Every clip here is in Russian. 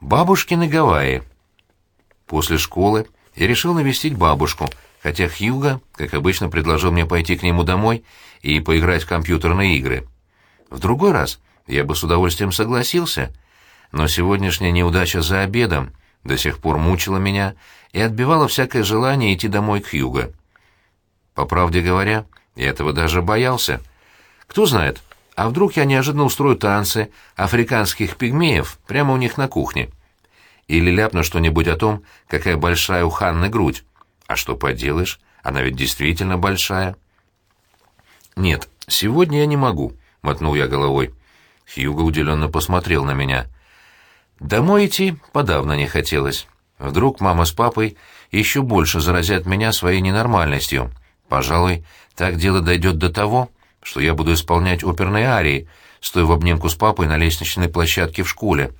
Бабушкины Гавайи. После школы я решил навестить бабушку, хотя Хьюга, как обычно, предложил мне пойти к нему домой и поиграть в компьютерные игры. В другой раз я бы с удовольствием согласился, но сегодняшняя неудача за обедом до сих пор мучила меня и отбивала всякое желание идти домой к Хьюго. По правде говоря, я этого даже боялся. Кто знает, а вдруг я неожиданно устрою танцы африканских пигмеев прямо у них на кухне? Или ляпну что-нибудь о том, какая большая у Ханны грудь. А что поделаешь, она ведь действительно большая. «Нет, сегодня я не могу», — мотнул я головой. Хьюго удивленно посмотрел на меня. Домой идти подавно не хотелось. Вдруг мама с папой еще больше заразят меня своей ненормальностью. Пожалуй, так дело дойдет до того, что я буду исполнять оперные арии, стоя в обнимку с папой на лестничной площадке в школе.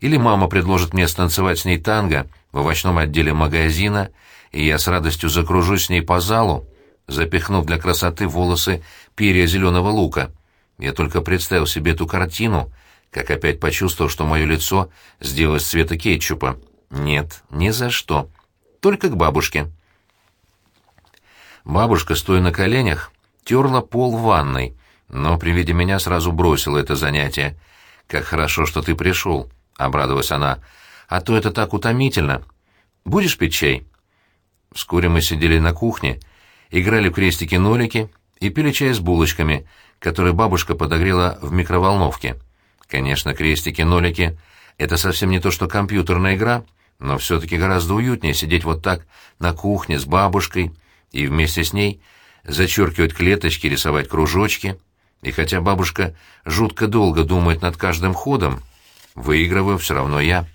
Или мама предложит мне станцевать с ней танго в овощном отделе магазина, и я с радостью закружусь с ней по залу, запихнув для красоты волосы перья зеленого лука. Я только представил себе эту картину, как опять почувствовал, что мое лицо сделалось цвета кетчупа. Нет, ни за что. Только к бабушке. Бабушка, стоя на коленях, терла пол ванной, но при виде меня сразу бросила это занятие. «Как хорошо, что ты пришел», — обрадовалась она. «А то это так утомительно. Будешь пить чай?» Вскоре мы сидели на кухне, играли в крестики-нолики и пили чай с булочками, которые бабушка подогрела в микроволновке. Конечно, крестики-нолики — это совсем не то, что компьютерная игра, но все-таки гораздо уютнее сидеть вот так на кухне с бабушкой и вместе с ней зачеркивать клеточки, рисовать кружочки. И хотя бабушка жутко долго думает над каждым ходом, выигрываю все равно я.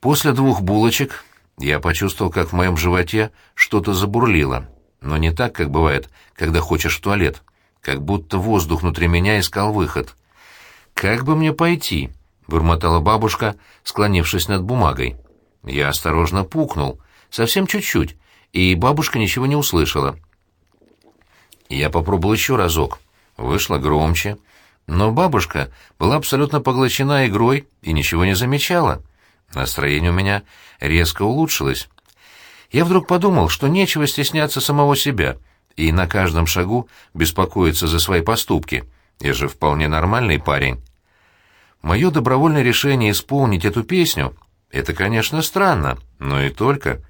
После двух булочек я почувствовал, как в моем животе что-то забурлило, но не так, как бывает, когда хочешь в туалет, как будто воздух внутри меня искал выход. «Как бы мне пойти?» — бурмотала бабушка, склонившись над бумагой. Я осторожно пукнул, совсем чуть-чуть, и бабушка ничего не услышала. Я попробовал еще разок. Вышло громче. Но бабушка была абсолютно поглощена игрой и ничего не замечала. Настроение у меня резко улучшилось. Я вдруг подумал, что нечего стесняться самого себя и на каждом шагу беспокоиться за свои поступки. Я же вполне нормальный парень. Мое добровольное решение исполнить эту песню — это, конечно, странно, но и только.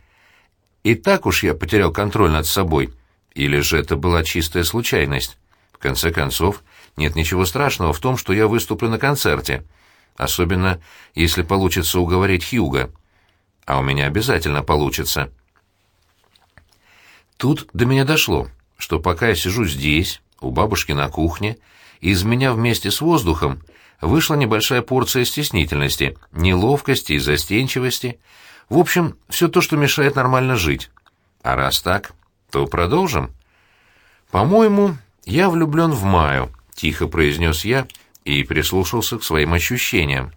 И так уж я потерял контроль над собой — или же это была чистая случайность? В конце концов, нет ничего страшного в том, что я выступлю на концерте. Особенно, если получится уговорить Хьюга. А у меня обязательно получится. Тут до меня дошло, что пока я сижу здесь, у бабушки на кухне, из меня вместе с воздухом вышла небольшая порция стеснительности, неловкости и застенчивости. В общем, все то, что мешает нормально жить. А раз так, то продолжим. По-моему, я влюблен в Маю, тихо произнес я и прислушался к своим ощущениям.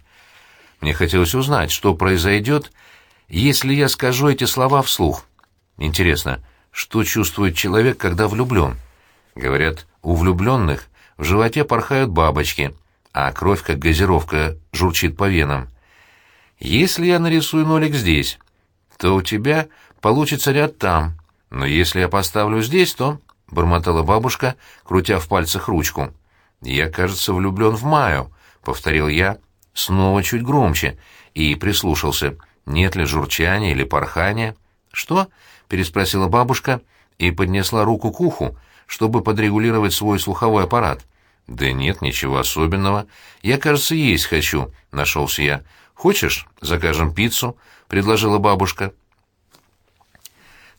Мне хотелось узнать, что произойдет, если я скажу эти слова вслух. Интересно, что чувствует человек, когда влюблен? Говорят, у влюбленных в животе порхают бабочки, а кровь, как газировка, журчит по венам. Если я нарисую нолик здесь, то у тебя получится ряд там, «Но если я поставлю здесь, то...» — бормотала бабушка, крутя в пальцах ручку. «Я, кажется, влюблен в Маю», — повторил я, снова чуть громче, и прислушался, нет ли журчания или порхания. «Что?» — переспросила бабушка и поднесла руку к уху, чтобы подрегулировать свой слуховой аппарат. «Да нет, ничего особенного. Я, кажется, есть хочу», — нашелся я. «Хочешь, закажем пиццу?» — предложила бабушка.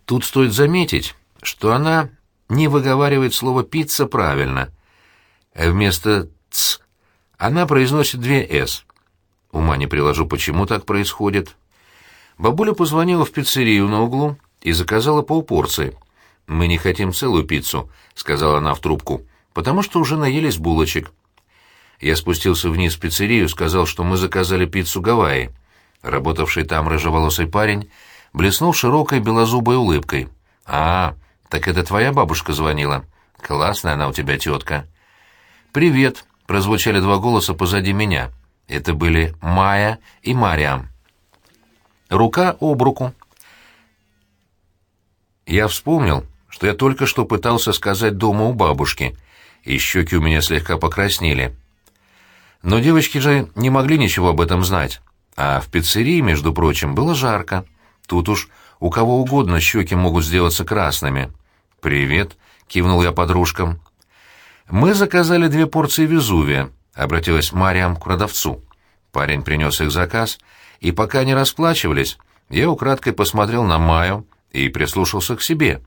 Тут стоит заметить, что она не выговаривает слово «пицца» правильно. Вместо «ц» она произносит две «с». Ума не приложу, почему так происходит. Бабуля позвонила в пиццерию на углу и заказала полпорции. «Мы не хотим целую пиццу», — сказала она в трубку, «потому что уже наелись булочек». Я спустился вниз в пиццерию сказал, что мы заказали пиццу Гавайи. Работавший там рыжеволосый парень блеснул широкой белозубой улыбкой. «А, так это твоя бабушка звонила? Классная она у тебя тетка». «Привет», — прозвучали два голоса позади меня. Это были Майя и Мариам. Рука об руку. Я вспомнил, что я только что пытался сказать дома у бабушки, и щеки у меня слегка покраснели. Но девочки же не могли ничего об этом знать. А в пиццерии, между прочим, было жарко. Тут уж у кого угодно щеки могут сделаться красными. «Привет», — кивнул я подружкам. «Мы заказали две порции Везувия», — обратилась Мариам к продавцу. Парень принес их заказ, и пока они расплачивались, я украдкой посмотрел на Маю и прислушался к себе.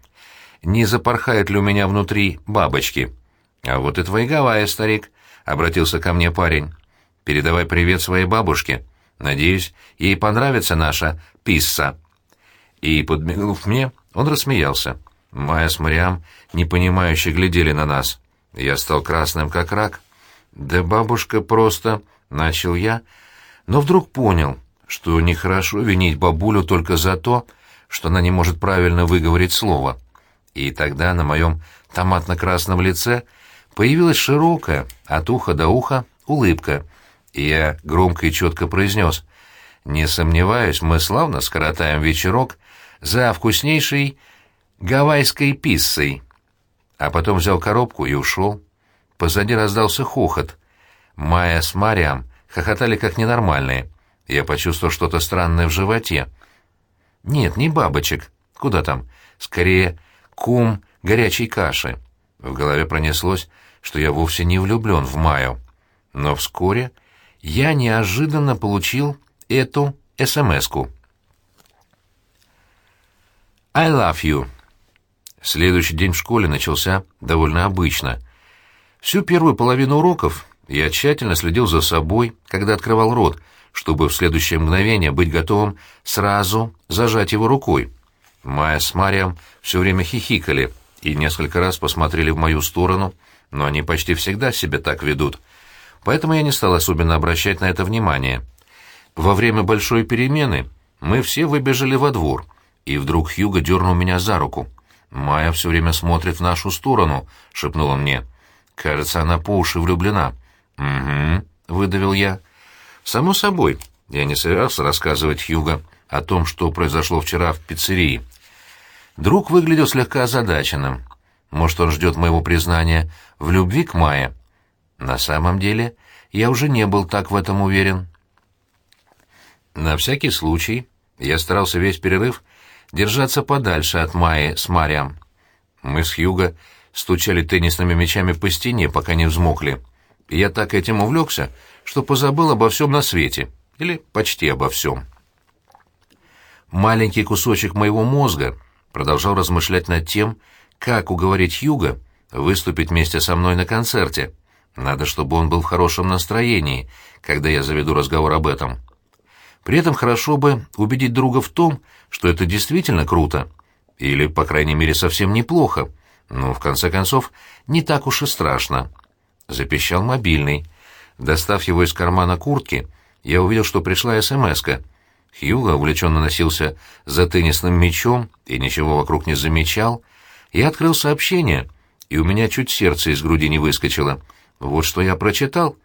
Не запорхают ли у меня внутри бабочки? «А вот и твои Гавайи, старик», — обратился ко мне парень. «Передавай привет своей бабушке. Надеюсь, ей понравится наша писса». И, подмигнув мне, он рассмеялся. Майя с Мариам непонимающе глядели на нас. Я стал красным, как рак. «Да бабушка просто...» — начал я, но вдруг понял, что нехорошо винить бабулю только за то, что она не может правильно выговорить слово. И тогда на моем томатно-красном лице появилась широкая, от уха до уха, улыбка, и я громко и четко произнес «Не сомневаюсь, мы славно скоротаем вечерок за вкуснейшей гавайской писсой». А потом взял коробку и ушел. Позади раздался хохот. Майя с Мариам хохотали как ненормальные. Я почувствовал что-то странное в животе. Нет, не бабочек. Куда там? Скорее, кум горячей каши. В голове пронеслось, что я вовсе не влюблен в Майю. Но вскоре я неожиданно получил эту СМС-ку. «I love you». Следующий день в школе начался довольно обычно. Всю первую половину уроков я тщательно следил за собой, когда открывал рот, чтобы в следующее мгновение быть готовым сразу зажать его рукой. Майя с Марием все время хихикали и несколько раз посмотрели в мою сторону, но они почти всегда себя так ведут. Поэтому я не стал особенно обращать на это внимание. Во время большой перемены мы все выбежали во двор, и вдруг Хьюго дернул меня за руку. «Майя все время смотрит в нашу сторону», — шепнула мне. «Кажется, она по уши влюблена». «Угу», — выдавил я. «Само собой, я не собирался рассказывать Хьюго о том, что произошло вчера в пиццерии». Друг выглядел слегка озадаченным. Может, он ждет моего признания в любви к Майе? На самом деле, я уже не был так в этом уверен. На всякий случай я старался весь перерыв держаться подальше от Майи с Мариам. Мы с Хьюго стучали теннисными мячами по стене, пока не взмокли я так этим увлекся, что позабыл обо всем на свете, или почти обо всем. Маленький кусочек моего мозга продолжал размышлять над тем, как уговорить Юга выступить вместе со мной на концерте. Надо, чтобы он был в хорошем настроении, когда я заведу разговор об этом. При этом хорошо бы убедить друга в том, что это действительно круто, или, по крайней мере, совсем неплохо, но, в конце концов, не так уж и страшно. Запищал мобильный. Достав его из кармана куртки, я увидел, что пришла СМС-ка. Хьюго увлеченно носился за теннисным мячом и ничего вокруг не замечал. Я открыл сообщение, и у меня чуть сердце из груди не выскочило. Вот что я прочитал.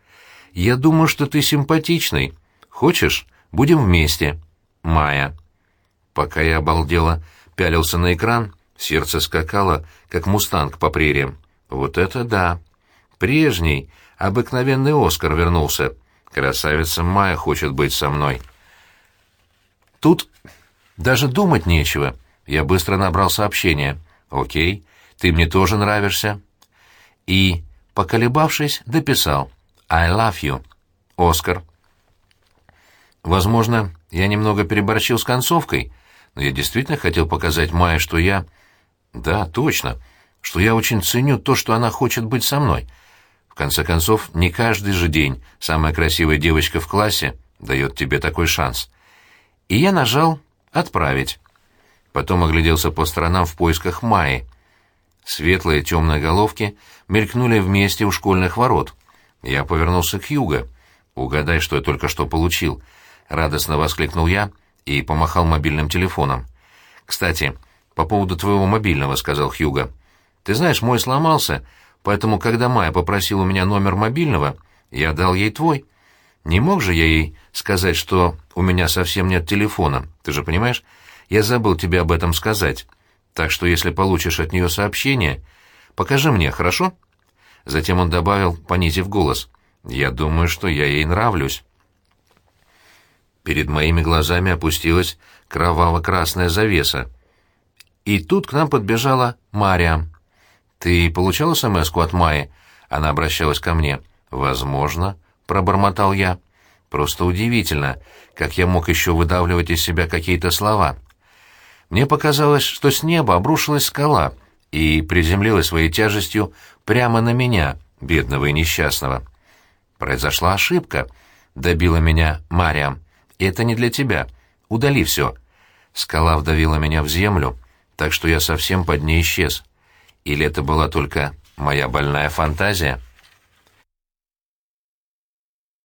«Я думаю, что ты симпатичный. Хочешь, будем вместе. Майя». Пока я обалдело пялился на экран, сердце скакало, как мустанг по прериям. «Вот это да!» Прежний, обыкновенный Оскар вернулся. Красавица Майя хочет быть со мной. Тут даже думать нечего. Я быстро набрал сообщение. «Окей, ты мне тоже нравишься». И, поколебавшись, дописал «I love you, Оскар». Возможно, я немного переборщил с концовкой, но я действительно хотел показать Майе, что я... Да, точно, что я очень ценю то, что она хочет быть со мной — конце концов, не каждый же день самая красивая девочка в классе дает тебе такой шанс. И я нажал «Отправить». Потом огляделся по сторонам в поисках Майи. Светлые темные головки мелькнули вместе у школьных ворот. Я повернулся к Юго. «Угадай, что я только что получил», — радостно воскликнул я и помахал мобильным телефоном. «Кстати, по поводу твоего мобильного», — сказал Хьюго. «Ты знаешь, мой сломался, поэтому, когда Майя попросила у меня номер мобильного, я дал ей твой. Не мог же я ей сказать, что у меня совсем нет телефона, ты же понимаешь? Я забыл тебе об этом сказать. Так что если получишь от нее сообщение, покажи мне, хорошо?» Затем он добавил, понизив голос, «Я думаю, что я ей нравлюсь». Перед моими глазами опустилась кроваво-красная завеса. И тут к нам подбежала Мария. «Ты получал смс от Майи?» Она обращалась ко мне. «Возможно», — пробормотал я. «Просто удивительно, как я мог еще выдавливать из себя какие-то слова». Мне показалось, что с неба обрушилась скала и приземлилась своей тяжестью прямо на меня, бедного и несчастного. «Произошла ошибка», — добила меня Мариам. «Это не для тебя. Удали все». Скала вдавила меня в землю, так что я совсем под ней исчез. Или это была только моя больная фантазия?»